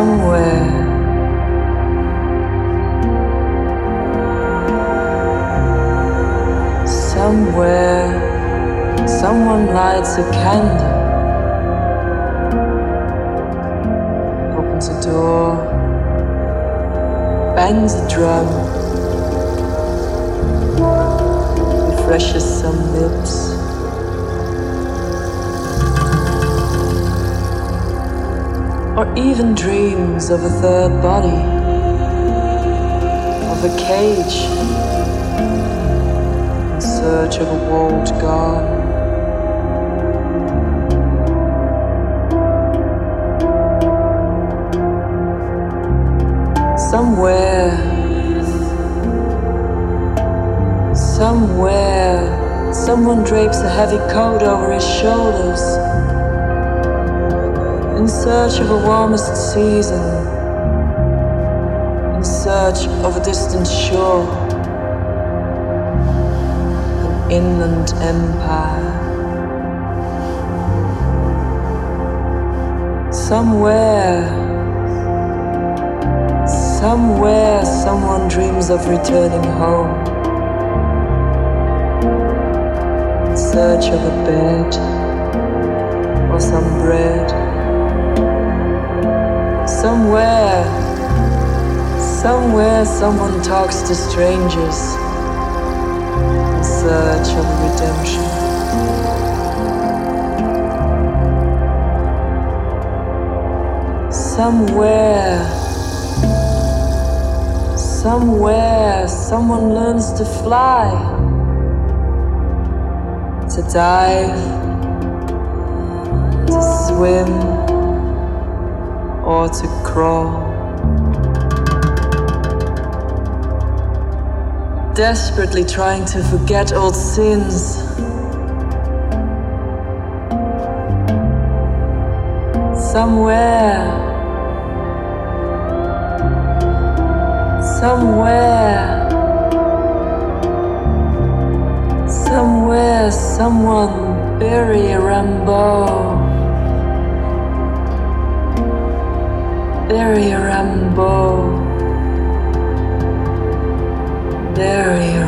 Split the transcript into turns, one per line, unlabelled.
somewhere. Somewhere, someone lights a candle, opens a door, bangs a drum, refreshes some lips. Or even dreams of a third body, of a cage in search of a walled garden. Somewhere, somewhere, someone drapes a heavy coat over his shoulders in search of a warmest season, in search of a distant shore, an inland empire. Somewhere, somewhere, someone dreams of returning home. In search of a bed or some bread. Somewhere, somewhere, someone talks to strangers in search of redemption. Somewhere, somewhere, someone learns to fly, to dive, to swim or to crawl. Desperately trying to forget old sins. Somewhere, somewhere, somewhere, someone bury a Rambo. A Rambo. Bury